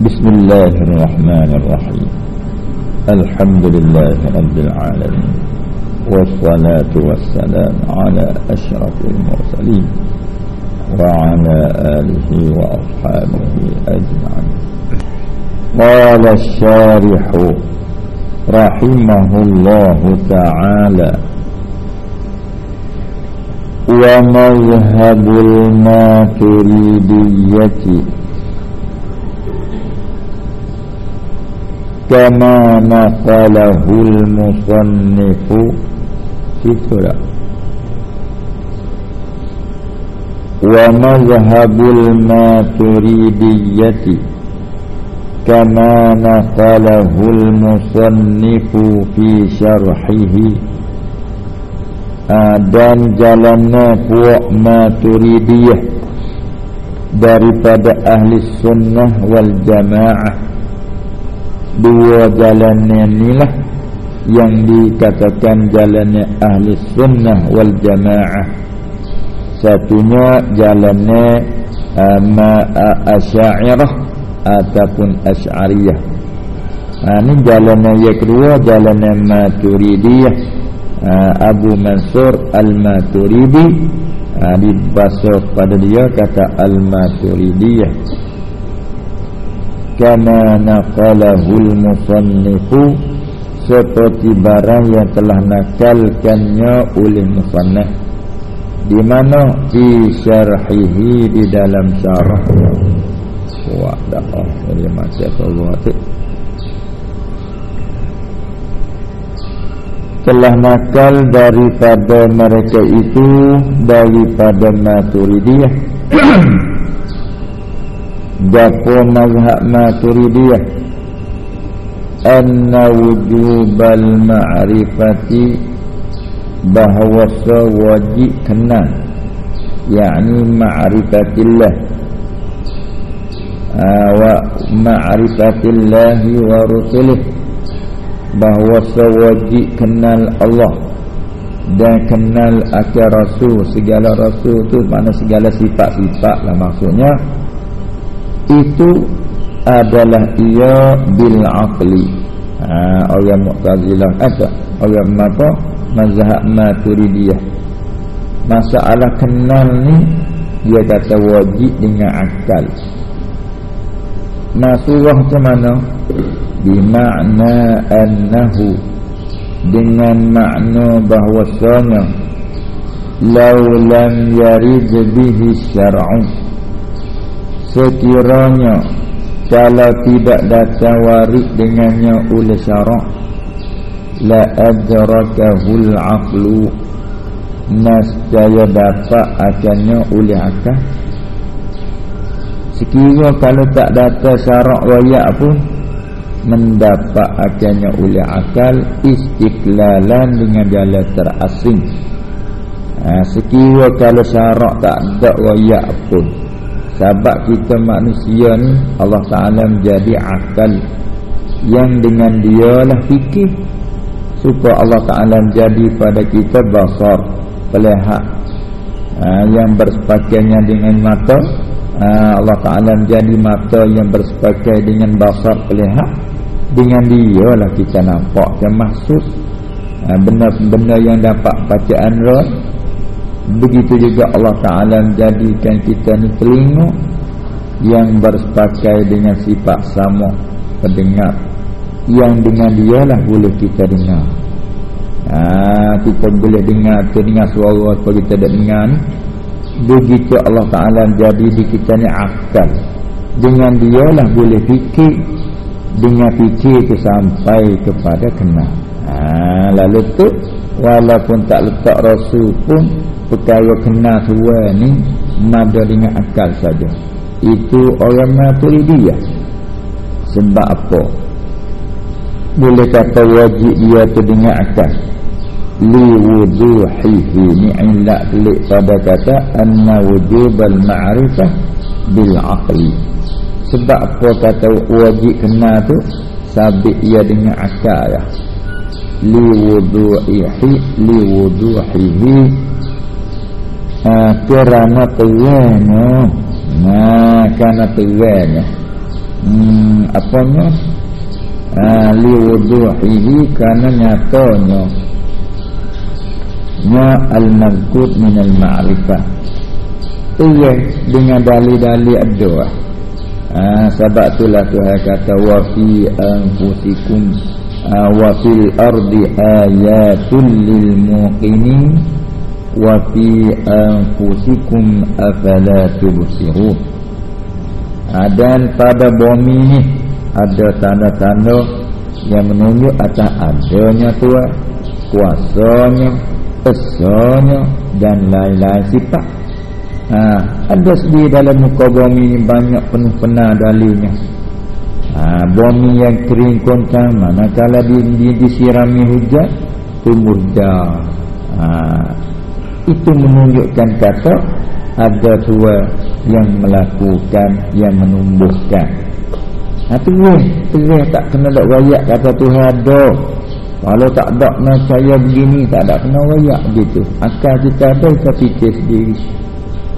بسم الله الرحمن الرحيم. الحمد لله رب العالمين. والصلاة والسلام على أشرف المرسلين وعلى آله وأصحابه أجمعين. قال الشارح رحمه الله تعالى ومذهب الماتريدية kama nakalahul musannifu. Itu lah wa mazhabul maturidiyyati kama nakalahul musannifu fi syarhihi. Dan jalannya puak maturidiyah. Daripada ahli sunnah wal jamaah dua jalannya inilah yang dikatakan jalannya ahli sunnah wal jamaah. Satunya jalannya ama asy'ariyah ataupun asy'ariyah. Ha, ini jalannya yang kedua jalannya maturidiyah. Ha, Abu Mansur al-Maturidi ha, dibasuh pada dia kata al-Maturidiyah kama naqalahul musannifu seperti barang yang telah nakalkannya oleh musannaf di mana? Di syarhihi di dalam syarah. Wa da'ah dari macam Allah telah nakal daripada mereka itu daripada maturidiyah Gapo mazhab maturidiyah? Anna wujubal ma'rifati Bahawa sewajib kenal yakni ma'rifatillah. Wa ma'rifatillahi wa rusulih Bahawa sewajib kenal Allah dan kenal akhir rasul. Segala rasul tu mana segala sifat-sifat lah maksudnya itu adalah ia bil aqli. Ha, orang mu'tazilah. Kata orang apa? Mazhab maturidiyah. Masalah kenal ni dia kata wajib dengan akal. Nasulah macam mana? Bimakna annahu. Dengan makna bahwasanya Lau lam yarid bihi syar'u sekiranya kalau tidak datang warid dengannya oleh syarak la adrakahul aqlu. Nasjaya dapat akannya oleh akal. Sekiranya kalau tak datang syarak wayak pun mendapat akannya oleh akal istiklalan dengan jalan terasing. Ha, sekiranya kalau syarak tak ada wayak pun sebab kita manusia ni Allah Ta'ala menjadi akal. Yang dengan dia lah fikir. Supaya Allah Ta'ala menjadi pada kita basar Pelihat ha, Yang bersepakainya dengan mata. Ha, Allah Ta'ala menjadi mata yang bersepakai dengan basar pelihat Dengan dia lah kita nampak Yang maksud. Ha, Benda-benda yang dapat bacaan roh Begitu juga Allah Ta'ala menjadikan kita ni telinga Yang bersepakai dengan sifat sama Pendengar Yang dengan dia lah boleh kita dengar. Ha, Kita boleh dengar Kita dengar suara Supaya kita tak dengar ni. Begitu Allah Ta'ala menjadi di kita ni akal. Dengan dia lah boleh fikir Dengan fikir itu sampai kepada kenal. Ha, Lalu tu Walaupun tak letak rasul pun perkara kenal tua ni mada dengan akal saja. Itu orang maturidiyah. Sebab apa? Boleh kata wajib dia tu dengan akal. Li wuduhihi ni ilak telik pada kata anna wujubal ma'rifah bil aqli. Sebab apa kata wajib kenal tu? Sabit ia dengan akal ya li wuduhihi li wuduhihi ha, kerana terangnya nah kerana terangnya hmm, apanya uh, liwuduhihi karena nyatanya nya al-mazkud min al-ma'rifah iya dengan dalil-dalil uh, sebab itulah Tuhan kata wa fi anfusikum wa fil ardi ayatul lil muqinin wa fi anfusikum afala tubsirun dan pada bumi ni ada tanda-tanda yang menunjuk atas adanya Tuhan kuasanya esanya dan lain-lain sifat. Ha, ada sendiri dalam muka bumi ini banyak penuh pernah dalilnya ha, bumi yang kering kontang manakala di, di, disirami hujan tumbuh dah ha, itu menunjukkan kata ada tua yang melakukan yang menumbuhkan ha, terus terus tak kena tak rakyat kata Tuhan ada kalau tak ada saya begini tak ada kena wayak gitu. Akal kita ada kita fikir sendiri.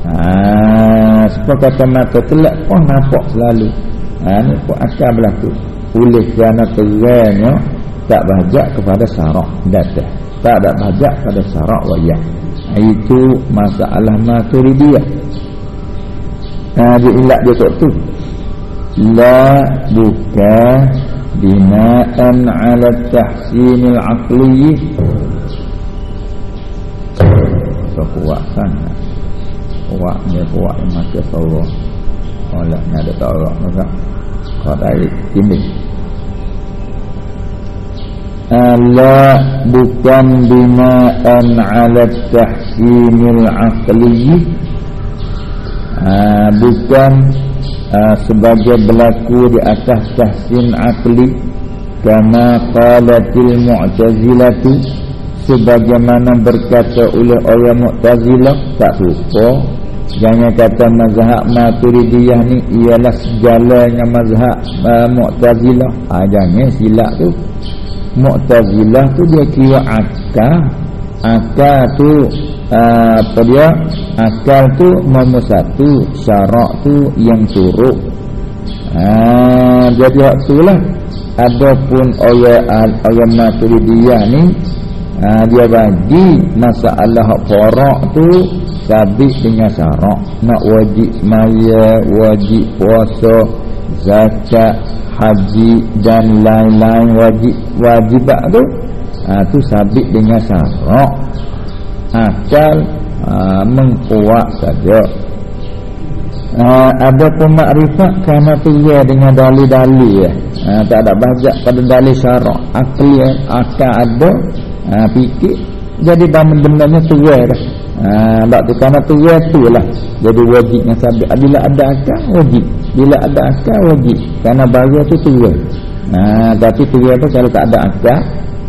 Ah, sebab kata mata telak pun nampak selalu. Ha ni pun akal berlaku. Oleh kerana terangnya tak bajak kepada syarak datah. Tak ada bajak pada syarak wayak. Itu masalah maturidiyah. Ha dia ilat dia tak tu. La bukan binaan ala tahsinil aqli so kuat kuatnya kuat maka Allah oleh ni ada tolak maka kau dari ini ala bukan binaan ala tahsinil aqli. Ha, bukan uh, sebagai berlaku di atas tahsin akli kama qalatil mu'tazilatu sebagaimana berkata oleh orang mu'tazilah tak suka jangan kata mazhab maturidiyah ni ialah sejalannya mazhab uh, mu'tazilah. Ha, jangan silap tu. Mu'tazilah tu dia kira akal. Akal tu uh, apa dia? Akal tu nombor satu. Syarak tu yang turut uh, jadi waktu lah adapun orang maturidiyah ni uh, dia bagi masalah farak tu sabit dengan syarak. Nak wajib maya wajib puasa zakat haji dan lain-lain wajib wajibat tu. Ha, tu sabit dengan syarak. Akal ha, mengkuat saja. Ha, ada pemakrifat kerana dia dengan dalil-dalil ya. ha, tak ada bajak pada dalil syarak. Akal ya, akal ada ha, fikir jadi benda-bendanya tua dah. Ha, tak tu tua tu lah. Jadi wajibnya sabit. Bila ada akal wajib. Bila ada akal wajib. Kerana bahagia tu tua ha, tapi tua tu kalau tak ada akal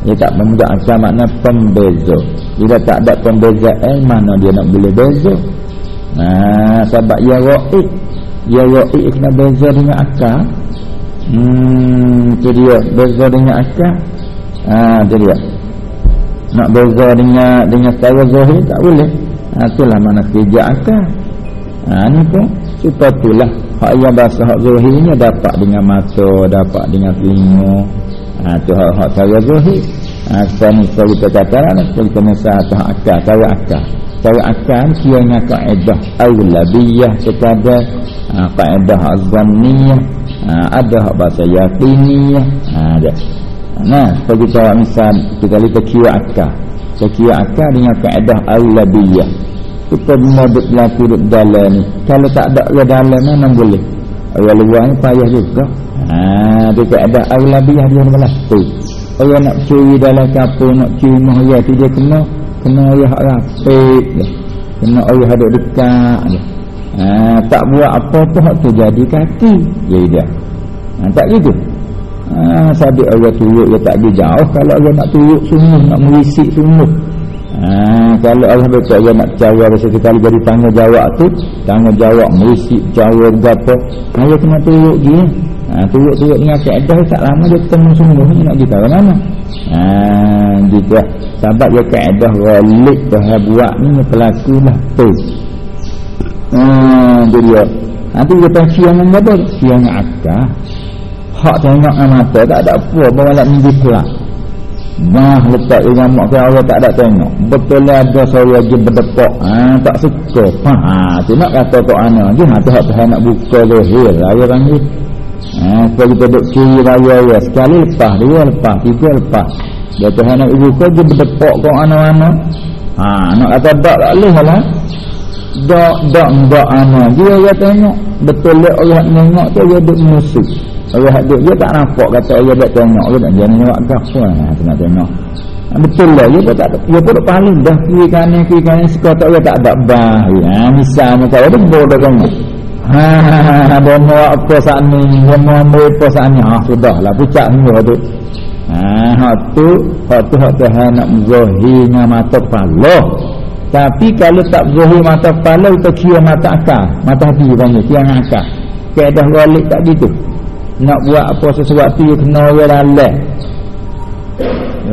dia tak memegang asal makna pembeza. Bila tak ada pembezaan mana dia nak boleh beza? Nah sebab ya ra'id ya ra'id kena beza dengan akal. Hmm tu dia. Beza dengan akal. Ah tu dia nak beza dengan dengan secara zahir tak boleh ha, itulah mana kerja akal ha, ni pun kita itulah hak yang bahasa hak zahirnya dapat dengan mata dapat dengan telinga Ha tu hak hak cara zahir. Ha sekarang kalau kita kata lah kita kena satu akal, cara akal. Cara akal kira dengan kaedah aulabiyah sekadar ha, kaedah azamniyah ha, ada hak bahasa yakiniyah ha, ada. Nah, kalau kita misal kita lihat kira akal. Kira akal dengan kaedah aulabiyah. Kita menuduk berlaku di dalam ni. Kalau tak ada ke dalam mana boleh. Orang luar ni payah juga. Ha, dia tak ada aulabiyah dia malah tu. Orang nak curi dalam kapur nak curi rumah dia tu dia kena kena ayah rapik dia. Kena ayah ada dekat dia. Ha, tak buat apa tu tu jadi kaki. Jadi dia. Ha, tak gitu. Ha, sabit orang turut dia tak jauh. Kalau orang nak turut sungguh. Nak merisik sungguh. Ha, kalau Allah betul dia nak cara sekali kali jadi tanggungjawab tu tanggungjawab merisik cara berapa ayah kena turut dia. Ha, turut-turut dengan keadaan tak lama dia ketemu sungguh ni nak kita mana. Ha, gitu lah sebab dia keadaan galik Tuhan buat ni pelaku lah tu. Ha, dia nanti dia tahu siang yang betul siang akal hak tengok mata tak ada apa bawa minggu kelak Nah letak dengan mak ke Allah tak ada tengok. Betul ada saya lagi berdepok ha, Tak suka. Ha, Tu nak kata kau anak je ha, Tuhan Tuhan nak buka zahir Raya panggil ha, Kalau kita duduk kiri raya ya. Sekali lepas Dua lepas Tiga lepas. Dia Tuhan nak buka je berdepok kau anak-anak ha, Nak kata tak tak boleh lah. Dok, dok, dok anak Dia dia tengok. Betul lah Allah tengok tu Dia duduk musuh Allah duduk dia tak nampak kata Allah tak tengok dia tak jadi nak gapo nah nak tengok. Ha, betul lah dia pun tak dia pun paling dah kiri kanan kiri kanan suka tak dia tak ada bah ha misalnya kalau dia bodoh kan ha dia mau apa saat ni? Dia ambil apa saat ni? Ah sudah lah pucat semua tu. Ha hak tu hak tu hak Tuhan nak zahirnya mata kepala tapi kalau tak zahir mata kepala kita kira mata akal mata hati banyak tiang akal. Keadaan walik tak gitu nak buat apa sesuatu yang kena orang lalai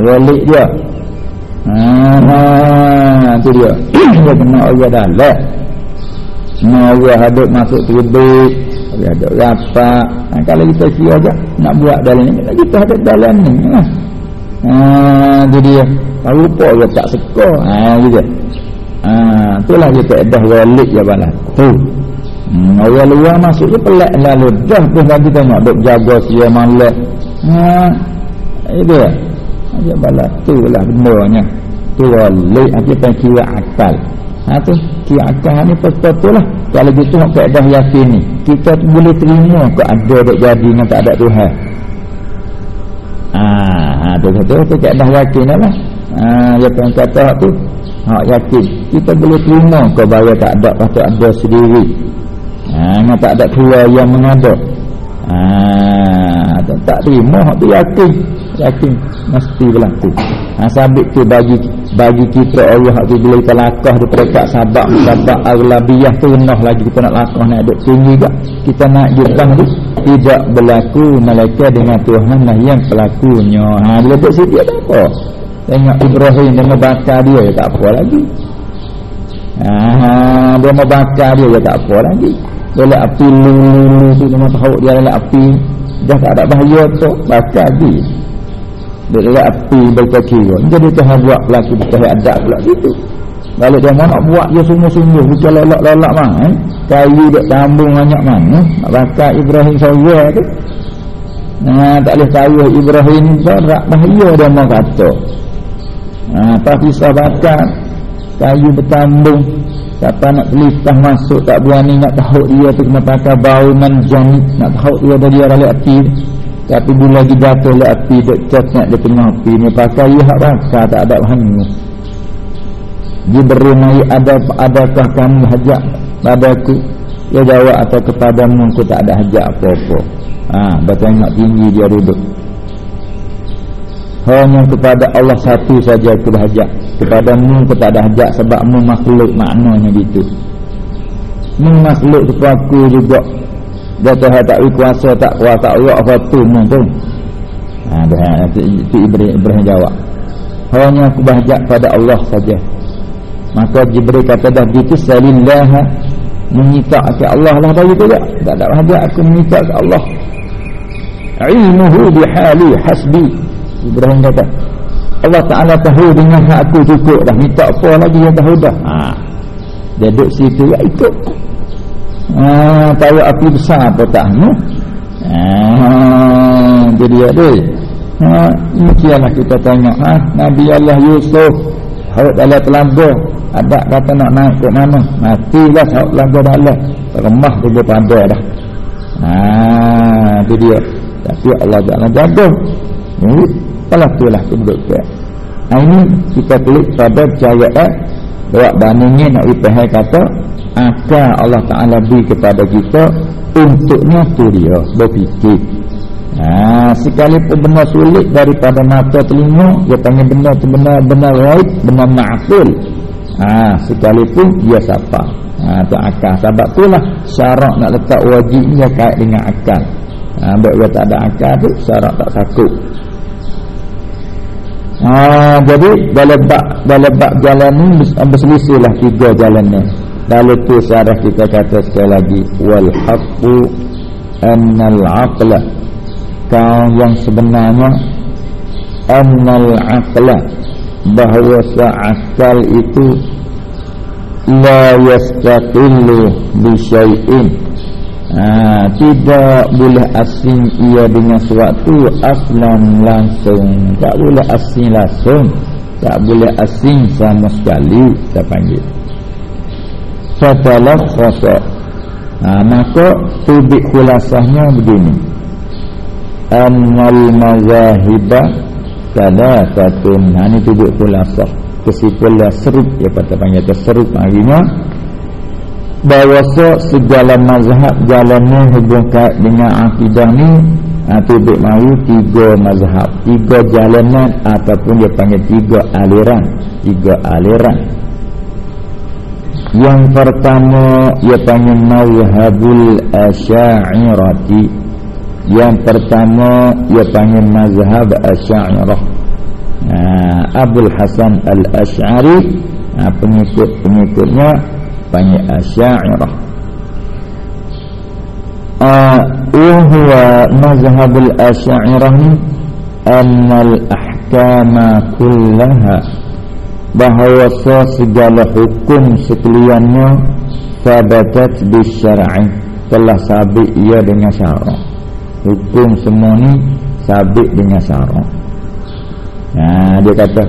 walik dia. Haa tu dia. Dia kena orang lalai semua orang hadut masuk terbit orang hadut rapat. Ha, kalau kita kira je nak buat dalam ni kita ada dalam ni ha. haa tu dia. Tak lupa dia tak suka. Haa gitu. Haa itulah dia tak ada walik je balas. Tu Hmm, orang luar masuk je pelak lalu dah pun lagi tengok duk jaga sia malak. Ha. Itu ya. Dia bala tu lah benarnya. Tu wali apa yang kira akal. Ha tu kira akal ni betul lah. Kalau gitu hak dah yakin ni. Kita boleh terima ke ada duk jadi dengan tak ada Tuhan. Ha, ha tu tu tu dah yakin lah. Ha dia pun kata tu hak yakin. Kita boleh terima ke bahawa tak ada patut ada sendiri. Ha, tak ada tua yang mengada. Ha, tak, tak terima tu yakin. Yakin mesti berlaku. Ha, sabit tu bagi bagi kita Allah tu bila kita lakah di perekat sabak sabak aghlabiyah tu renah lagi kita nak lakah nak duduk tinggi juga. Kita nak jumpa tu tidak berlaku malaikat dengan Tuhan lah yang pelakunya. Ha, bila duduk situ tak apa. Tengok Ibrahim dengan bakar dia tak apa lagi. Ha, dia mau bakar dia tak apa lagi dalam api lulu tu nama tahu dia dalam api. Dah tak ada bahaya tu bakar di dia dalam api kira. Jadi Tuhan buat lelaki Tuhan ada pula gitu kalau dia mau nak buat dia sungguh-sungguh? Bukan lelak-lelak mah eh? kayu dia tambung banyak mana nak bakar Ibrahim saya tu. Nah, tak boleh kayu Ibrahim tu tak bahaya dia mau kata. Nah, tapi saya bakar kayu bertambung Siapa nak telitah masuk tak berani nak tahu dia tu kena pakai bau manjani nak tahu dia dari dia dalam api. Tapi bila lagi jatuh dalam api dek ceknak di tengah api ni pakai ia hak rasa tak ada hanyu. Dia berumai ada adakah kamu hajat padaku? Dia jawab atau kepadamu aku tak ada hajat apa-apa. Ha, bertengok tinggi dia duduk. Hanya kepada Allah satu saja aku berhajat kepada mu pun tak ada hajat sebab mu makhluk maknanya gitu. Mu makhluk tu aku juga. Dia tak kuasa tak kuasa Allah apa tu mu ha, dia, itu Ibrahim, jawab. Hanya aku berhajat pada Allah saja. Maka Jibril kata dah gitu salillah menyita ke Allah lah bagi tu tak ada hajat aku menyita ke Allah. Ilmuhu bihali hasbi Ibrahim kata Allah Ta'ala tahu dengan hak aku cukup dah minta apa lagi yang tahu dah ha. dia duduk situ ya ikut ha, tahu api besar apa tak ha. jadi ada ha. demikianlah kita tanya ha. Nabi Allah Yusuf harap dalam telaga ada kata nak naik ke mana matilah harap telaga dalam remah tu berpada dah ha. itu dia tapi Allah Ta'ala jaga hmm kalau itulah penduduk dia nah, ini kita klik pada percayaan bahawa bandingnya nak ipahai kata akal Allah Ta'ala beri kepada kita untuknya tu dia berfikir. Ha, sekalipun benar sulit daripada mata telinga dia panggil benar tu benar benar raib benar ma'ful ha, sekalipun dia siapa ha, tu akal. Sebab itulah syarat nak letak wajibnya kait dengan akal. Ha, buat dia tak ada akal tu syarat tak sakut Ha, jadi dalam bab dalam bab jalan ni berselisihlah tiga jalan ni. Dalam tu syarah kita kata sekali lagi wal haqqu annal aqla akal yang sebenarnya annal aqla bahawa akal itu la yastaqillu bi syai'in ha, tidak boleh asing ia dengan sesuatu aslan langsung. Tak boleh asing langsung. Tak boleh asing sama sekali kita panggil. Fatalah khasa ha, maka tubik khulasahnya begini. Annal mazahibah kada tatun ha, ini tubik khulasah. Kesimpulan serut ya pada panggil terserut harinya bahawa segala mazhab jalannya hubung kait dengan akidah ni atau ha, mahu tiga mazhab. Tiga jalanan ataupun dia panggil tiga aliran. Tiga aliran. Yang pertama ia panggil mazhabul asy'ariyati. Yang pertama ia panggil mazhab asy'ariyah. Uh, Abdul Hasan Al-Ash'ari uh, pengikut-pengikutnya banyak Asy'ariyah uh, huwa mazhab al-Asy'ariyah annal ahkama kullaha bahawa segala hukum sekaliannya sabatat bisyar'i telah sabit ia dengan syarak. Hukum semua ni sabit dengan syarak. Ha, dia kata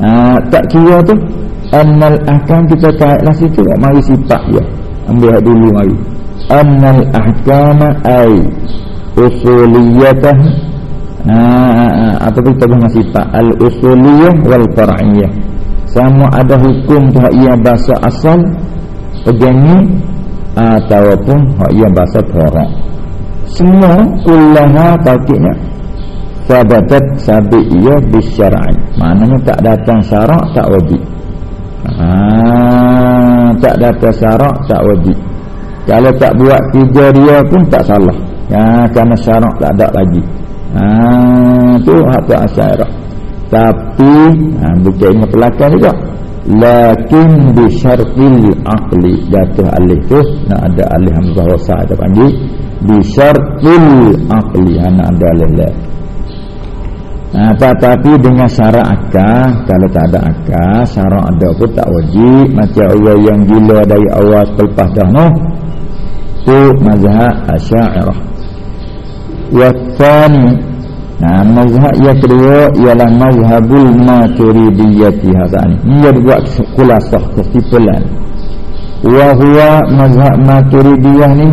ha, tak kira tu annal ahkam kita kaitlah situ mari sifat dia. Ambil dulu mari. Annal ahkam ay usuliyatah. Ha, ha, ha, atau kita dengan sifat al usuliyah wal far'iyah. Sama ada hukum tu ia bahasa asal pegangnya ataupun ia bahasa far'a semua kullaha pakitnya sabatat sabit ia bisyara'i maknanya tak datang syarak tak wajib ha, tak datang syarak tak wajib. Kalau tak buat tiga dia pun tak salah. Ha, kerana syarak tak ada lagi. Ha, tu hak asyarak tapi ha, bukan ingat pelakon juga. Lakin bisyartil aqli jatuh alih tu nak ada alih hamzah wasa ada panggil. Bisyartil aqli ha, nak ada alih lah Ha, tetapi dengan syarat akal Kalau tak ada akal Syarat ada pun tak wajib. Macam Allah yang gila dari awal Selepas dah no Itu mazhab asya'irah Wattani Nah, ha, mazhab yang kedua Ialah mazhabul maturidiyati Hasan Ini dia buat kulasah Kesimpulan Wahuwa mazhab maturidiyah ni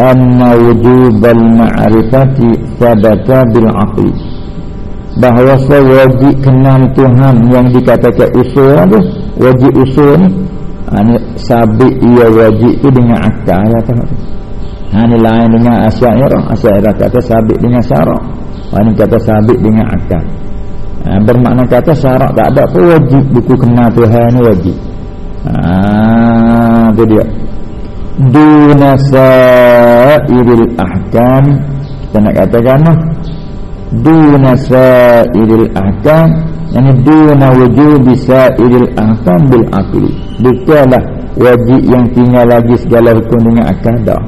Anna wujubal ma'rifati Sabata bil'aqli bahawa wajib kenal Tuhan yang dikatakan usul tu? Wajib usul ni. Ha, ni sabit ia wajib tu dengan akal ya tak ha, ni lain dengan asyairah asyairah kata sabit dengan syarak. Ha, ni kata sabit dengan akal. Ha, bermakna kata syarak tak ada pun wajib. Buku kenal Tuhan ni wajib. Ha, tu dia. Dunasa iril ahkam. Kita nak katakan lah duna sa'iril ahkam yani duna wujubi sa'iril ahkam bil aqli bukanlah wajib yang tinggal lagi segala hukum dengan akal dah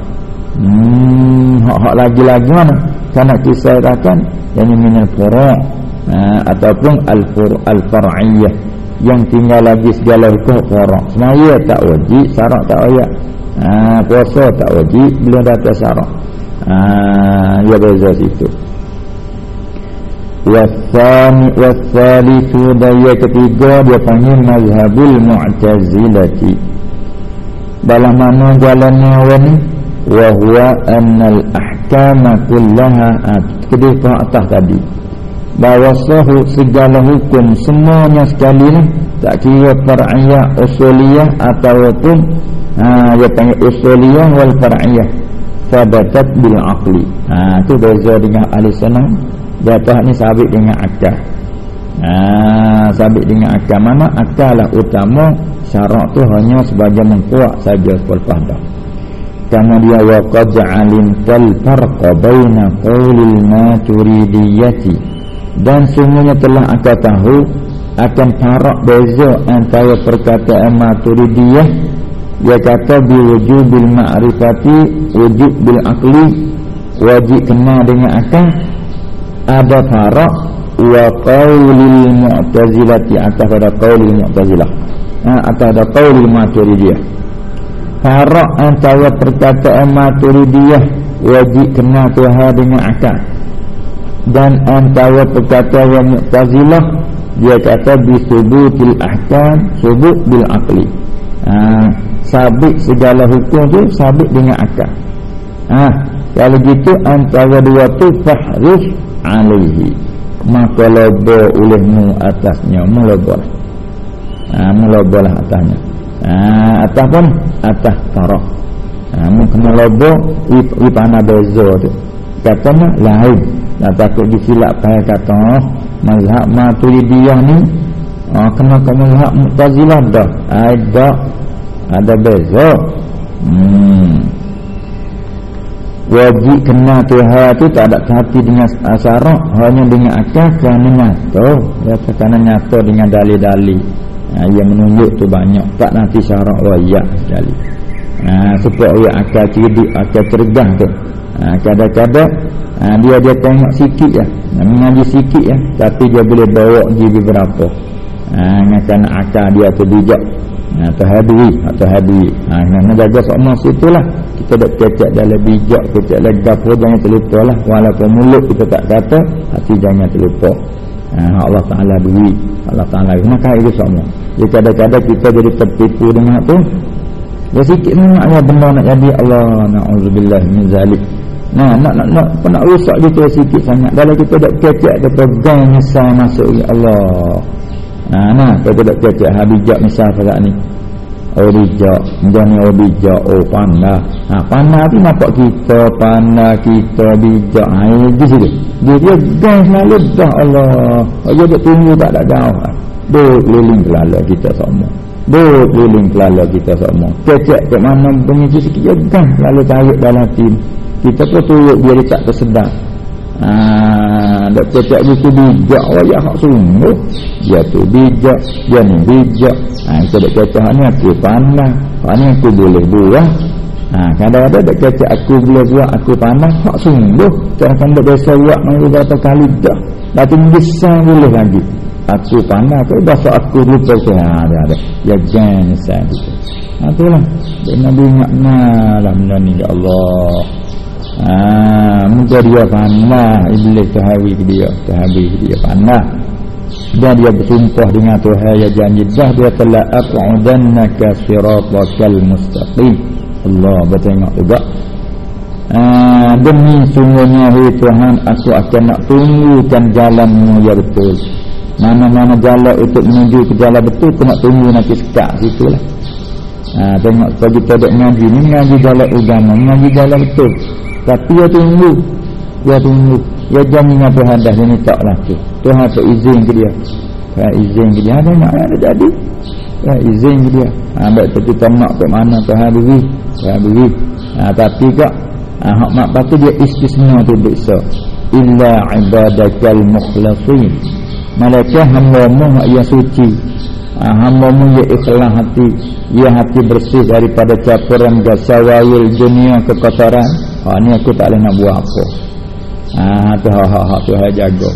hmm hak-hak lagi-lagi mana? Kerana kisah akan yang minal furu' ha, ataupun al-fur al-far'iyyah. Yang tinggal lagi segala hukum furu' semaya tak wajib syarat tak wajib ha, puasa tak wajib belum datang syarat ha, dia beza situ Wasani wasalisu daya ketiga dia panggil mazhabul mu'tazilati. Dalam mana jalannya orang ni? Wa huwa annal ahkama kullaha kedua atas tadi. Bahawa segala hukum semuanya sekali ni tak kira far'iyah usuliyah ataupun ha dia panggil usuliyah wal far'iyah sabatat bil aqli. Ha tu beza dengan ahli sunnah jatuh ni? Sabit dengan akal. Ha, sabit dengan akal. Mana akal lah utama syarak tu hanya sebagai mengkuat saja selepas dah kerana dia waqad alimtal farqa baina qawlil maturidiyati. Dan semuanya telah akal tahu akan farak beza antara perkataan maturidiyah. Dia kata biwujubil ma'rifati wujub bil aqli wajib kena dengan akal ada farak wa qaulil mu'tazilati atas pada qaulil mu'tazilah. Ha, atas pada qaulil maturidiyah. Farak antara perkataan maturidiyah wajib kena Tuhan dengan akal. Dan antara perkataan mu'tazilah dia kata bisubutil ahkam subut bil aqli. Ha, sabit segala hukum tu sabit dengan akal. Ha, kalau gitu antara dua tu fahrif alaihi. Maka lobo olehmu atasnya melobol ha, melobol atasnya. Ha, atas pun atas tarah ha, mungkin lobo wipana bezo tu. Katanya lain. Nak takut disilap payah kata oh, mazhab maturidiyah ni oh, kena ke mazhab mu'tazilah dah. Ada ada bezo hmm wajib kena Tuhan tu tak ada hati dengan asyarak hanya dengan akal kerana nyata ya, kerana nyata dengan dalil-dalil. Ha, yang menunjuk tu banyak. Tak nanti syarak wayak sekali ha, supaya ya, akal cerdik akal cerdah tu. Ha, kadang-kadang ha, dia dia tengok sikit ya ha, mengaji sikit ya tapi dia boleh bawa pergi beberapa. Ha, dengan akal dia tu bijak. Atau hadwi atau hadwi ha, nak jaga semua situlah kita dah cecek dalam bijak cecek dalam gafur jangan terlupa lah. Walaupun mulut kita tak kata hati jangan terlupa. Ha, Allah Ta'ala dui Allah Ta'ala maka itu semua. Jadi kadang-kadang kita jadi tertipu dengan tu ya sikit maknanya benda nak jadi. Allah na'udzubillah min zalik. Nah, nak nak nak nak, nak rusak kita sikit sangat. Dalam kita dak kecek kita pegang nyesal masuk. Allah. Nah, nah, kita dak kecek habijak misal pada ni. Oh bijak Jangan oh pandai. Ha, Pandai tu nampak kita Pandai kita bijak. Ha, Di sini. Dia dia gang selalu Dah Allah. Oh dia tak tunggu tak ada jauh Duk keliling kelala kita semua. Duk keliling kelala kita semua. Kecek ke mana punya sikit Dia gang selalu tarik dalam tim Kita pun turut dia dia tak tersedar Ah, dak cecak buku bijak wayah hak sungguh. Dia tu bijak, dia ni bijak. Ha, kita dak cecak ni aku pandai. Hak ni aku boleh buat. Ha, kadang-kadang dak cecak aku boleh buat, aku pandai. Hak sungguh. Kan dak biasa buat mari berapa kali dah. Tinggi sang boleh lagi. Aku pandai tu dah so aku lupa tu. Ha, ada ada. Ya jangan tu. Ha, itulah. Nabi ingat nah, lah ni ya Allah. Ah, muka dia panah iblis tahawi ke dia tahawi ke dia panah. Dan dia bersumpah dengan Tuhan yang janji dah dia telah aqudannaka siratal mustaqim. Allah bertengok juga. Ah, demi sungguhnya Tuhan aku akan nak tunggukan jalanmu ya betul mana-mana jalan untuk menuju ke jalan betul aku nak tunggu nanti sekat situ lah. Ah, tengok kalau kita ada ngaji ni ngaji jalan agama ngaji jalan betul tapi dia tunggu. Dia tunggu. Dia janji dengan Tuhan dah Dia lah tu Tuhan tak izin ke dia? Tuhan izin ke dia. Ada nak ada jadi. Tuhan izin ke dia? Ha, Baik kita nak ke mana Tuhan beri. Tuhan beri. Ha, Tapi kak ha, Hak mak patu dia istisna tu bisa Illa ibadakal mukhlasin. Malaikat hamba-mu yang suci. Ha, Hamba-mu yang ikhlas hati. Ia hati bersih daripada campuran gasawayil dunia kekotoran Ha ni aku tak boleh nak buat apa. Ha tu ha ha ha tu ha jaga.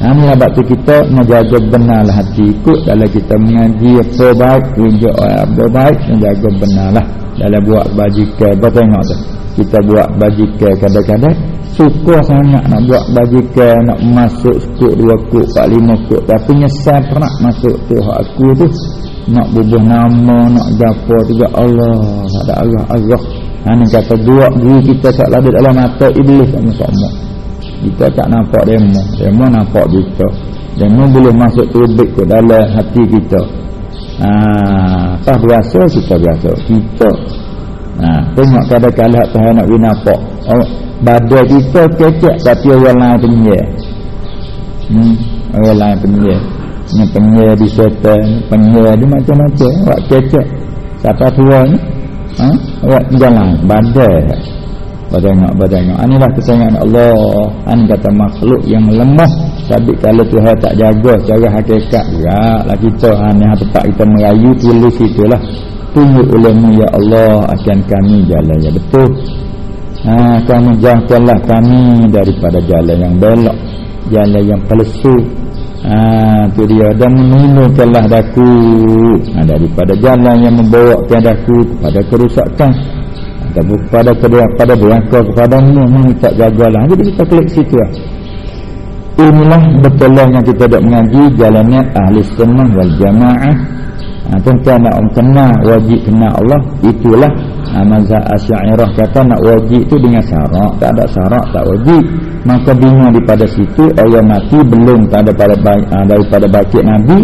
Ha ni abad tu kita nak jaga benarlah hati ikut dalam kita mengaji apa baik tunjuk apa baik menjaga benarlah dalam buat bajikan apa tengok tu. Kita buat bajikan kadang-kadang suka sangat nak buat bajikan nak masuk sekut dua kut empat lima kut tapi nyesal pernah masuk tu aku tu nak bubuh nama nak gapo juga Allah ada Allah Allah Ha ni kata dua guru kita tak ada dalam mata iblis sama-sama. Kita tak nampak demo, demo nampak kita. Demo boleh masuk tubik ke dalam hati kita. Ha, tak biasa kita biasa. Kita Ha, tengok kadang-kadang Tuhan nak nampak oh, Badan kita kecek Tapi orang lain penyel hmm, Orang lain penyel Ini penyel di setan Penyel di macam-macam Orang kecek Siapa tua ni ha? Awak jalan badai. Badai badai inilah kesayangan Allah. An kata makhluk yang lemah tapi kalau Tuhan tak jaga secara hakikat ya lah kita an yang tempat kita merayu tulis itulah tunggu olehmu ya Allah akan kami jalan ya betul. Ha, kamu jauhkanlah kami daripada jalan yang belok jalan yang palsu ha, tu dia. Dan menunjukkanlah daku ha, daripada jalan yang membawa daku kepada kerusakan ataupun kepada kepada deraka kepada mu tak jagalah jadi kita klik situ lah. Inilah betul yang kita dak mengaji jalannya ahli sunnah wal jamaah. Ha, tuan nak kenal wajib kenal Allah itulah ha, mazhab asyairah kata nak wajib itu dengan syarak. Tak ada syarak tak wajib. Maka bina daripada situ orang mati belum tak ada pada ha, daripada baca Nabi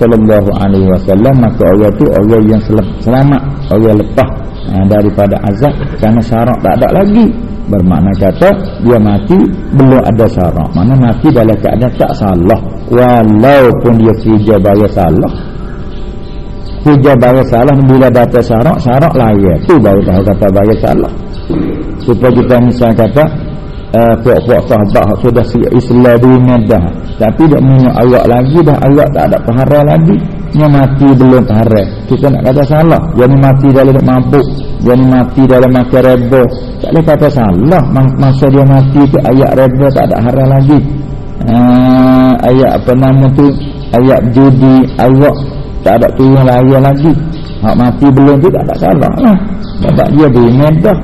sallallahu alaihi wasallam maka orang itu orang yang selamat orang lepas ha, daripada azab. Kerana syarak tak ada lagi. Bermakna kata dia mati belum ada syarak. Mana mati dalam keadaan tak salah. Walaupun dia kerja bayar salah Hujah bayar salah bila baca syarak, syarak layar. Tu baru tahu kata bayar salah. Supaya kita misal kata, uh, puak-puak sahabat sudah Islam di medah. Tapi dia punya ayat lagi, dah ayat tak ada pahara lagi. Dia mati belum pahara. Kita nak kata salah. Dia ni mati dalam mabuk. Dia ni mati dalam mati reba. Tak boleh kata salah. Masa dia mati tu ayat reba tak ada hara lagi. Uh, ayat apa nama tu? Ayat judi, ayat tak ada turun laya lagi. Hak mati belum tu tak ada salah lah. Sebab dia beriman dah.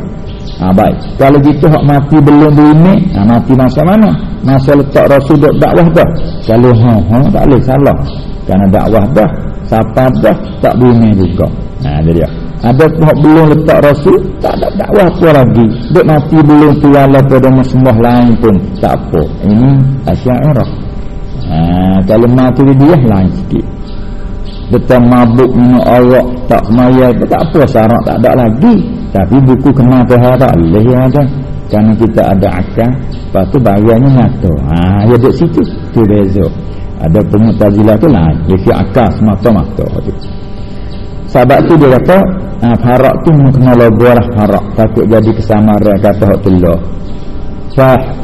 Ha, baik. Kalau gitu hak mati belum beriman ha, mati masa mana? Masa letak rasul duk dakwah dah. Kalau ha, ha, tak boleh salah. Kerana dakwah dah siapa dah tak beriman juga. Ha, dia ada hak belum letak rasul tak ada dakwah apa lagi. Duk mati belum tu wala pada sembah lain pun. Tak apa. Ini asyairah. Ha, kalau mati dia lain sikit kita mabuk minum arak tak semayal tak apa syarat tak ada lagi. Tapi buku kena boleh yang ada kerana kita ada akal lepas tu bayarnya nyata. Ha, ya duduk situ tu beza ada pemutazilah tu lah dia akal semata-mata. Tu sahabat tu dia kata ha, farak tu kena logo lah farak takut jadi kesamaran kata Hatullah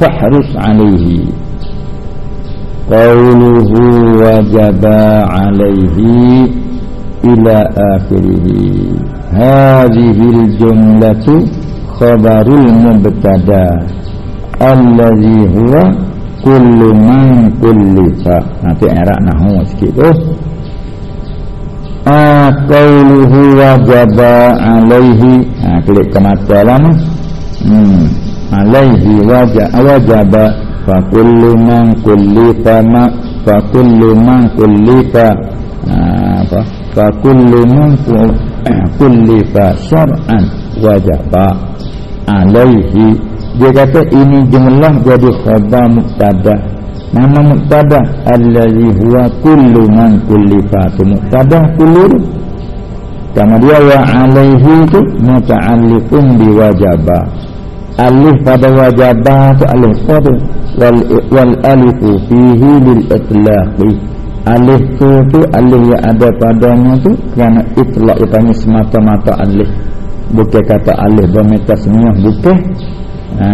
fahrus alaihi Qawluhu wajaba alaihi ila akhirihi. Hadihil jumlatu khabarul mubtada. Allazi huwa kullu man kulli fa. Nanti erak nahu sikit tu. Ah, qawluhu wajaba alaihi ha, ah, Klik ke mata lama hmm. Alaihi wajaba wajaba fa kullu man kullifa ma fa kullu man kullifa apa? Fa kullu man kullifa syar'an wajaba alaihi. Dia kata ini jumlah jadi khabar mubtada nama mubtada allazi huwa kullu man kullifa. Tu mubtada kullu kama dia wa alaihi tu muta'alliqun bi wajaba alif pada wajabah tu alif. Apa tu? Wal wal alifu fihi lil itlaqi. Alif tu tu alif yang ada padanya tu kerana itlaq itu semata-mata alif. Bukan kata alif bermetasmiah bukan. Ha,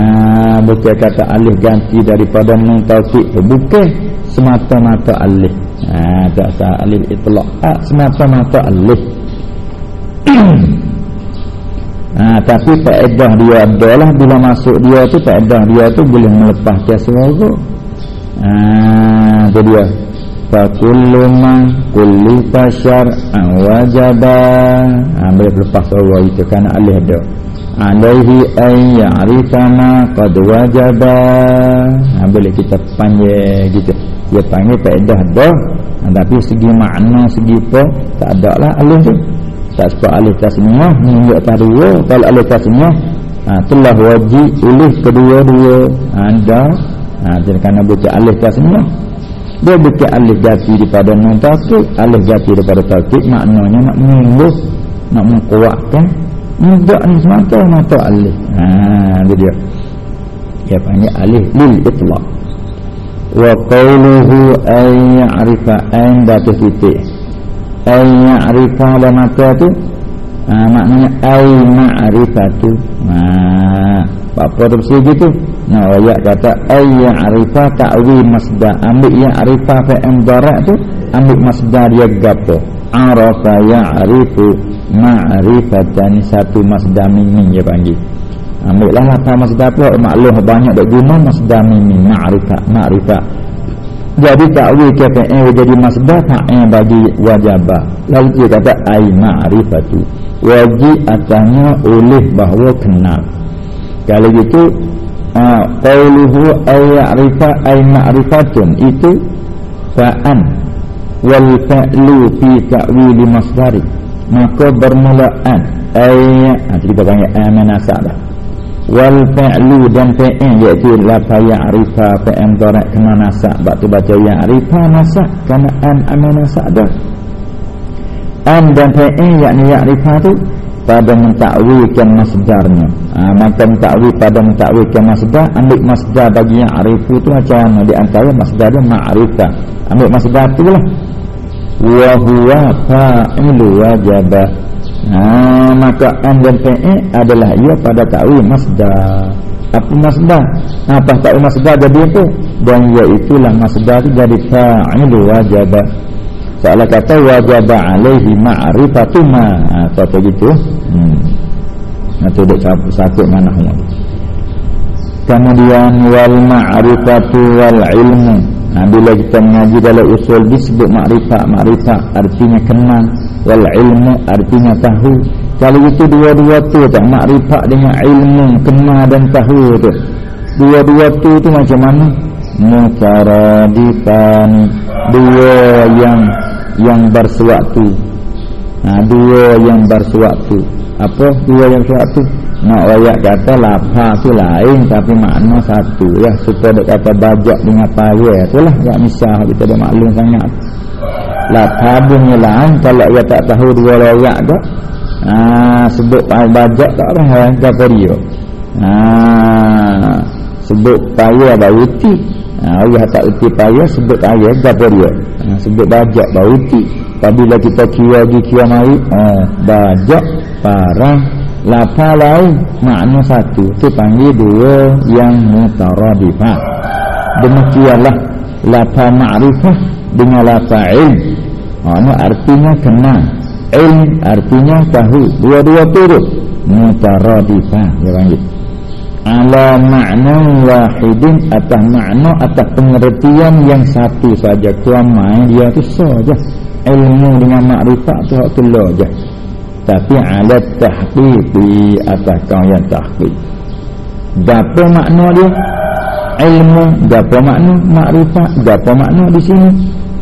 bukan kata alif ganti daripada nun taufiq tu bukan. Semata-mata alif. Ha, tak sah alif itlaq. Ha, semata-mata alif Ha, tapi faedah dia adalah bila masuk dia tu faedah dia tu boleh suara. Ha, dia. Fa kullu ma kulli fashar wajaba. Ha, boleh lepas suara itu kerana alih dia. Alaihi ay ya'rifa ma qad wajaba. Ha, boleh kita panggil gitu. Dia panggil faedah dah. Ha, tapi segi makna segi apa tak ada lah alih tu tak sebab alif tasmiyah menunjuk atas dua. Kalau alif tasmiyah ha, telah wajib ulih kedua-dua ha, ada ha, jadi kerana baca alif tasmiyah dia bukan alif jati daripada nun takut alif jati daripada takut maknanya nak menyembuh nak mengkuatkan mudah ni semata mata alif. Ha, itu dia. Dia panggil alif lil itlaq. Wa qawluhu ay ya'rifa ayn batu titik ay ma'rifah dan mata tu ha, maknanya ay ma'rifatu ha, apa tu bersih gitu. Nah ayat kata ay ma'rifah ta'wi masdar. Ambil ya'rifah fa'am darat tu ambil masdar dia gapo arafa ya'rifu ma'rifatan. Satu masdar min dia panggil. Ambil lah apa masdar tu? Maklum banyak dak guna masdar mimi ma'rifat ma'rifat jadi takwil kafa'in jadi masdar fa'in bagi wajabah. Lalu dia kata ai ma'rifatu. Wajib atasnya oleh bahawa kenal. Kalau gitu uh, qauluhu ay ya'rifa ay ma'rifatun. Itu fa'an. Wal fa'lu fi ta'wil masdari. Maka bermulaan. Ay ha, kita panggil amanasa dah wal fa'lu dan fa'in iaitu la ya'rifa fa'in dharak kena nasak tu baca ya'rifa nasak kena an amanasa dah. An dan fa'in yakni ya'rifa tu pada mentakwilkan masdarnya. Ha, maka mentakwil pada mentakwilkan masdar ambil masdar bagi yang arifu tu macam mana? Di antara masdar dia ma'rifah ambil masdar tu lah. Wa huwa fa'ilu wajaba. Ha, maka an dan fa'i adalah ia pada takwil masdar apa masdar apa takwil masdar jadi apa dan iaitulah masdar tu jadi fa'ilu wajaba Soalnya kata wajib alaihi ma'rifatu ma atau apa gitu. Hmm. Nanti dek sakit mana hanya. Kemudian wal ma'rifatu wal ilmu. Nah, bila kita mengaji dalam usul disebut ma'rifat, ma'rifat artinya kenal, wal ilmu artinya tahu. Kalau itu dua-dua tu tak ma'rifat dengan ilmu, kenal dan tahu tu. Dua-dua tu tu macam mana? Mutaradikan dua yang yang bersuatu ha, dua yang bersuatu apa dua yang bersuatu nak rakyat kata lapa tu lain tapi makna satu ya supaya dia kata bajak dengan payah itulah tak misal kita dah maklum sangat. Lapa bunyi lain kalau dia tak tahu dua rakyat tu ha, sebut bajak tak orang yang ha, sebut payah baru Ha, Allah tak erti payah sebut ayah gapo dia. Ha, sebut bajak bauti. Apabila kita kira lagi kira mari, ha, bajak parang lapa lain makna satu. Tu panggil dua yang mutaradifah. Demikianlah lapa ma'rifah dengan lapa ilm. Ha, artinya kenal. Ilm artinya tahu. Dua-dua turut. Mutaradifah dia panggil. Ala makna wahidin atas makna atas pengertian yang satu saja. Kuamai dia tu saja. Ilmu dengan makrifat tu keluar je. Tapi ala tahqiqi atas kau yang tahqiq gapo makna dia? Ilmu gapo makna? Makrifat gapo makna di sini?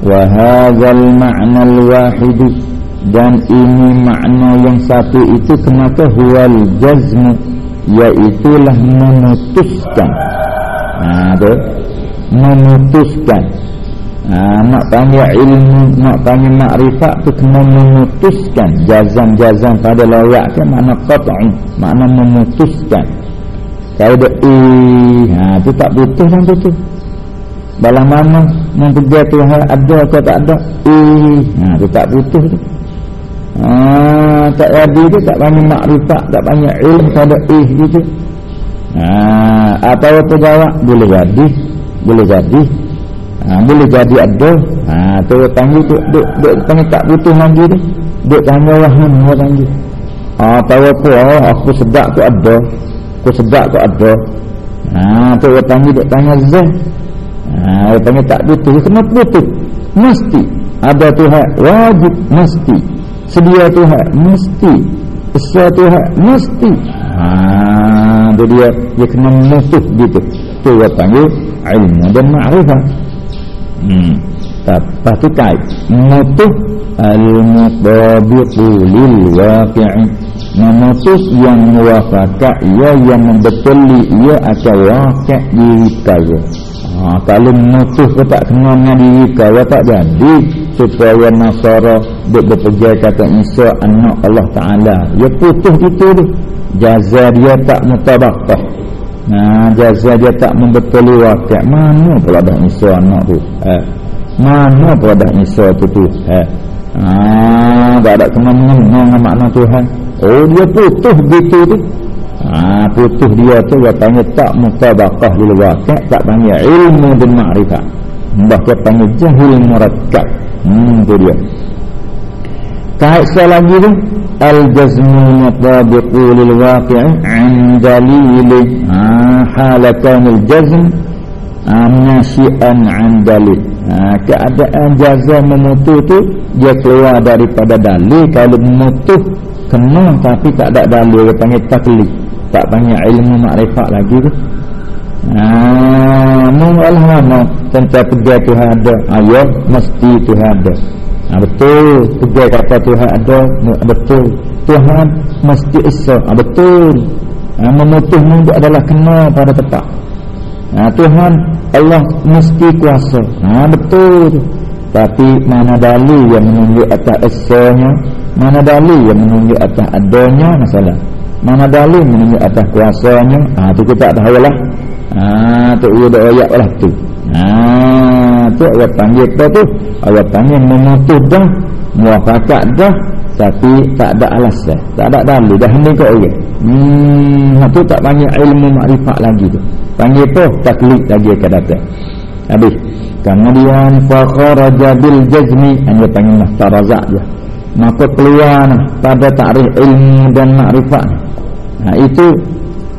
Wa hadzal makna al wahid dan ini makna yang satu itu kenapa huwal jazmu iaitulah memutuskan. Ha tu. Memutuskan. Ha, nak tanya ilmu nak tanya makrifat tu kena memutuskan. Jazam-jazam pada layak ke makna qat'i makna memutuskan. Kalau ada eh ha tu tak putus kan tu dalam mana memperjaya Tuhan ada atau tak ada? Eh ha tu tak putus tu Ah, tak jadi tu tak banyak makrifat, tak banyak ilmu, ada ih gitu. Ah, atau apa jawab boleh jadi, boleh jadi. Ah, boleh jadi ada. Tu panggil tu duk duk panggil tak butuh lagi tu. Duk tanya panggil. Ah, tahu apa? Aku sedap tu ada. Aku sedap tu ada. Ah, tu duk tanya zah. Ah, panggil tak butuh. Kenapa butuh? Mesti ada Tuhan wajib mesti sedia Tuhan. Mesti. Sesuai Tuhan mesti. Ha dia dia, dia kena musuh gitu. Tu dia panggil ilmu dan ma'rifah. Hmm. Tu kait mutuh al-mutabiqu lil waqi'i. Memutus yang muwafakat ia yang membetuli ia akan waqi' diri kaya ha, kalau mutuh ke tak kena dengan diri kaya tak jadi supaya Nasara duk berpegang kata Isa anak Allah Ta'ala. Dia putus itu tu. Jaza dia tak mutabakah nah jaza dia tak membetuli wakil mana pula dah Isa anak tu? Eh. mana pula dah Isa tu tu? Eh. Ah, tak ada kena mengenang makna Tuhan. Oh dia putus gitu tu. Ah, putus dia tu dia tanya tak mutabakah di luar tak tanya ilmu dan ma'rifah Mbah dia panggil jahil murakkab. Hmm tu dia. Kait sekali lagi tu? Al-jazmu mutabiqu lil waqi'i 'an dalil ha halakan al-jazm amnasian 'an dalil ha, keadaan jazam memutuh tu dia keluar daripada dalil. Kalau memutuh kena tapi tak ada dalil. Dia panggil taklid tak panggil ilmu makrifat lagi tu. Ah, Allah mana tentang pegang Tuhan ada. Ayah mesti Tuhan ada. Ha, Betul Pegang kata Tuhan ada Betul. Tuhan mesti esa. Ha, Betul. Ha, Memutuh minggu adalah kena pada tetap. Ha, Tuhan Allah mesti kuasa. Ha, Betul. Tapi mana dalil yang menunjuk atas esanya? Mana dalil yang menunjuk atas adanya Masalah? Mana dalil menunjuk atas kuasanya? Ha, Itu kita tak tahu lah Ha tu dia ayat lah tu. Ha tu ayat panggil apa tu? Ayat panggil memutus dah, muafakat dah tapi tak ada alasan. Tak ada dalil dah ni kau orang. Hmm tu tak panggil ilmu makrifat lagi tu. Panggil apa? Taklid lagi ke datang. Habis. Kemudian fakharaja bil jazmi hanya panggil mahtarazak je. Maka keluar pada takrif ilmu dan makrifat. Ha itu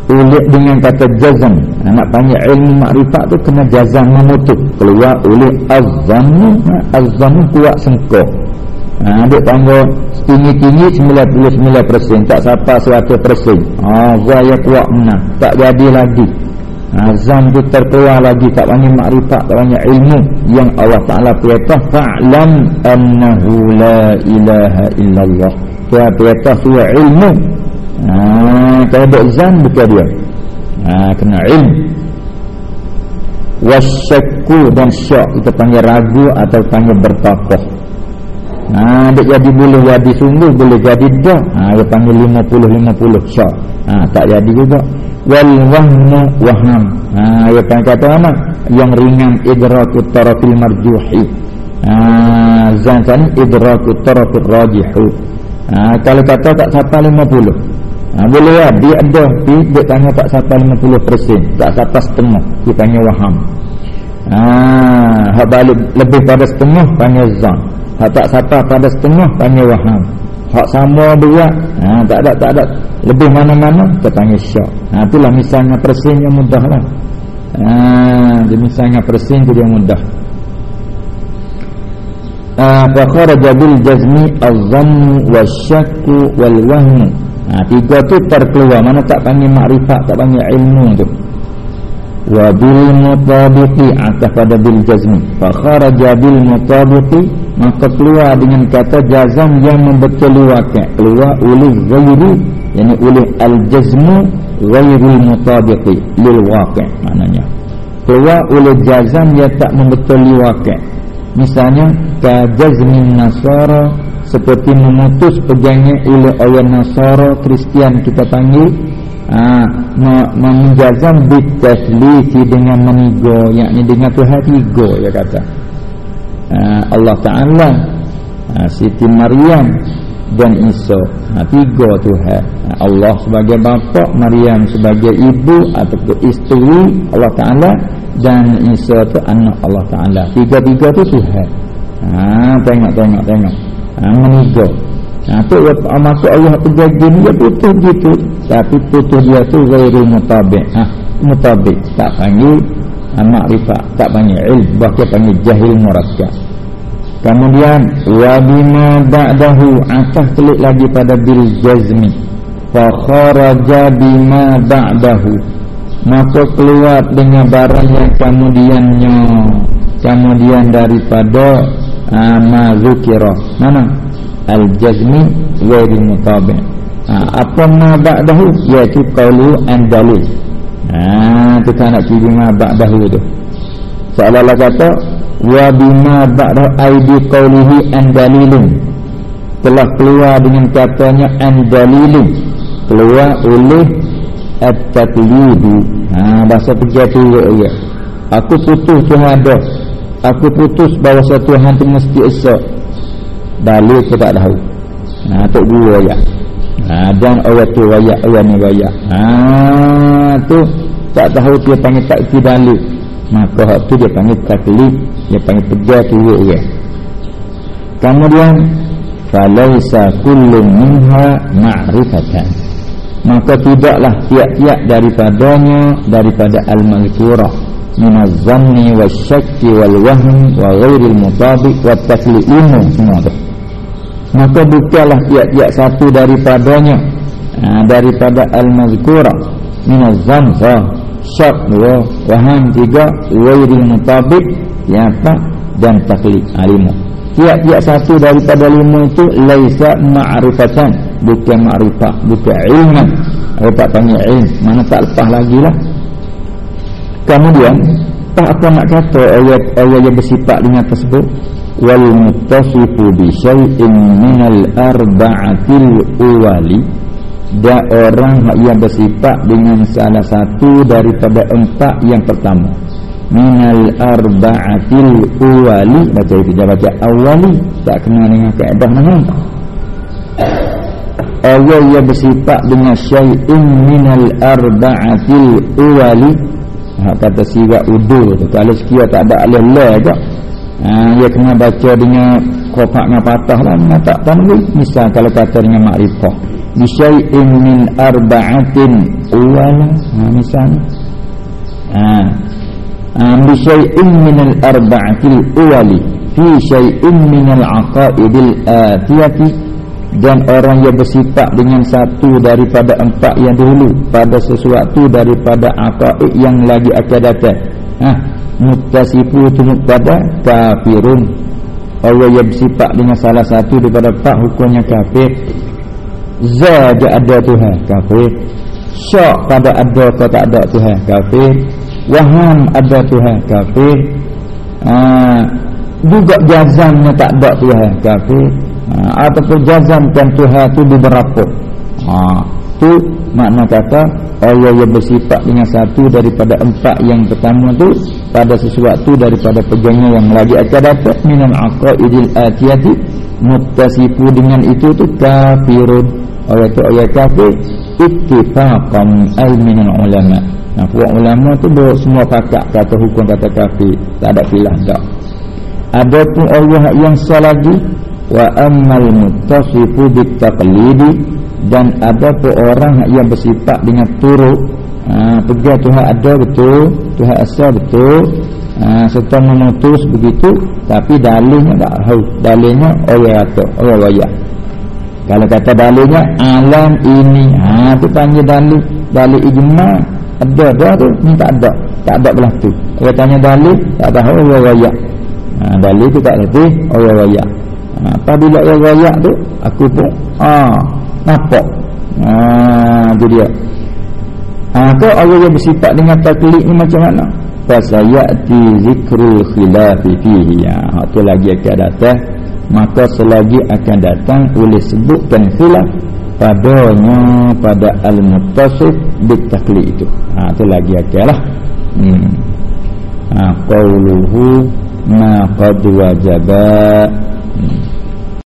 ulik dengan kata jazam. Nak panggil ilmu makrifat tu kena jazam memutuk keluar ulik azzamu. Ha, azzamu kuat sengkok ha, dia panggil tinggi-tinggi 99% tak siapa 100% ha, zaya kuat menang. Tak jadi lagi. Azam tu terkeluar lagi. Tak panggil makrifat tak panggil ilmu yang Allah Ta'ala perintah. Fa'lam annahu la ilaha illallah. Dia perintah suai ilmu Kalau ada zan bukan dia. Ha, kena ilm. Wasyakku dan syak kita panggil ragu atau panggil bertakoh. Ha, dia jadi boleh jadi sungguh boleh jadi dah. Ha, dia panggil 50-50 syak. Ha, tak jadi juga. Wal wahmu waham. Ha, dia panggil kata mana? Yang ringan idraku tarafil marjuhi. Ha, zan kan idraku tarafil rajihu. Ha, kalau kata tak sampai 50 Ha, boleh ya, dia ada tapi dia tanya tak sampai 50%, tak sampai setengah, dia tanya waham. Ha, hak balik lebih pada setengah tanya zan. Hak tak sampai pada setengah tanya waham. Hak sama dua, ha, tak ada tak ada lebih mana-mana kita tanya syak. Ha, itulah misalnya persen yang mudah lah. Ha, dia misalnya persen tu dia mudah. Ah, fa kharaja bil jazmi az-zann wasyakku wal wahmu Ha, tiga tu terkeluar. Mana tak panggil makrifat tak panggil ilmu tu. Wa bil mutabiqi atas pada bil jazmi. Fa kharaja bil mutabiqi maka keluar dengan kata jazam yang membetuli wakil keluar oleh ghairi yani oleh al jazmu ghairul mutabiqi lil waqi' maknanya. Keluar oleh jazam yang tak membetuli wakil misalnya ka jazmin nasara seperti memutus pegangnya oleh orang Nasara Kristian kita panggil ha, menjazam bitaslisi dengan menigo yakni dengan Tuhan tiga ya kata. Ha, Allah Ta'ala ha, Siti Maryam dan Isa. Ha, tiga Tuhan. Ha, Allah sebagai bapa Maryam sebagai ibu atau isteri Allah Ta'ala dan Isa itu anak Allah Ta'ala. Tiga-tiga itu Tuhan. Ha, tengok tengok tengok ha, meninggal ha, tu ya, Allah tu jadi dia putus gitu. Tapi putus dia tu gairu mutabik ha, mutabik tak panggil ha, makrifat tak panggil ilm. Bahkan panggil jahil murakkab. Kemudian wa bima ba'dahu atas klik lagi pada bil jazmi. Fa kharaja bima ba'dahu. Maka keluar dengan barang yang kemudiannya. Kemudian daripada ma zukira. Mana? Al jazmi ghairi mutabi. Ha, apa ma ba'dahu? Iaitu qaulu an dalil ha tu kan nak tiba ma ba'dahu tu. Seolah-olah kata wa bima ba'dahu aidi qaulihi an dalilin telah keluar dengan katanya an dalilin keluar oleh at-taqlidu. Ha bahasa kerja tu ya. Aku putus Tuhan ada aku putus bahawa satu Tuhan tu mesti esa dalil tu tak tahu. Ha tok guru ayat ha dan orang tu ayat orang ni ayat ha tu tak tahu dia panggil tak ki dalil maka hak tu dia panggil taklif dia panggil pejar tu orang. Kemudian falaisa kullu minha ma'rifatan. Maka tidaklah tiap-tiap daripadanya daripada al-mazkurah min az-zanni wasyakki wal-wahmi wa ghairil mutabiq wa taslimu semua tu. Maka bukanlah tiap-tiap satu daripadanya. Ha, daripada al-mazkurah min az-zann syak dua. Waham tiga. Ghairil mutabiq yang empat dan taklid. Alimu tiap-tiap satu daripada lima itu laisa ma'rifatan. Bukan ma'rifah bukan ilman. Apa tak tanya ilm. Mana tak lepas lagi lah kemudian tak apa nak kata ayat-ayat yang bersifat dengan tersebut wal muttasifu bi syai'in minal arba'atil uwali. Dan orang yang bersifat dengan salah satu daripada empat yang pertama. Minal arba'atil uwali. Baca itu dia baca awali. Tak kena dengan kaedah mana. Awal yang bersifat dengan syai'in minal arba'atil uwali ha, kata sirat udur tu. Kalau sekia tak ada alih lah je ha, dia kena baca dengan kopak dengan patah lah. Dengan tak tanwih misal kalau kata dengan makrifah. Bisyai'in min arba'atin uwala ha, misalnya ha, bi syai'in min al-arba'atil awali fi syai'in min al-aqaidil atiyati dan orang yang bersifat dengan satu daripada empat yang dahulu pada sesuatu daripada aqaid yang lagi akan datang. Ha muttasifu tu pada kafirun. Orang yang bersifat dengan salah satu daripada empat hukumnya kafir. Za ada Tuhan kafir. Syak pada ada atau tak ada Tuhan kafir. Waham ada Tuhan kafir. Ha, juga jazamnya tak ada Tuhan kafir ha, ataupun jazamkan Tuhan itu beberapa ha, tu makna kata Allah yang bersifat dengan satu daripada empat yang pertama tu pada sesuatu daripada pegangnya yang lagi akan dapat minal aqaidil atiyati muttasifu dengan itu tu kafirun. Allah tu ayat kafir ittifaqan al minal ulama' Nah, puak ulama tu bawa semua pakak kata hukum kata kafir, tak ada filah dak. Adapun Allah yang lagi wa ammal muttasifu bitaqlidi dan ada pun orang yang bersifat dengan turut ha, Tuhan ada betul. Tuhan asal betul. Ha, serta memutus begitu tapi dalilnya tak tahu. Dalilnya orang kata orang wayah. Kalau kata dalilnya alam ini. Ha tu panggil dalil dalil ijma' ada dia tu ni tak ada. Tak ada belah tu. Dia tanya dalil tak tahu orang raya ha, dalil tu tak reti orang raya ha, apabila orang raya tu aku pun ah nampak. Ha, tu dia. Ha, kau orang yang bersifat dengan taklid ni macam mana? Fasayati zikrul khilafi fihi. Ha, tu lagi akan datang. Maka selagi akan datang boleh sebutkan khilaf padanya pada al-muttasif bitakli itu. Ha tu lagi akallah hmm. Ha qauluhu ma qad wajaba Amen.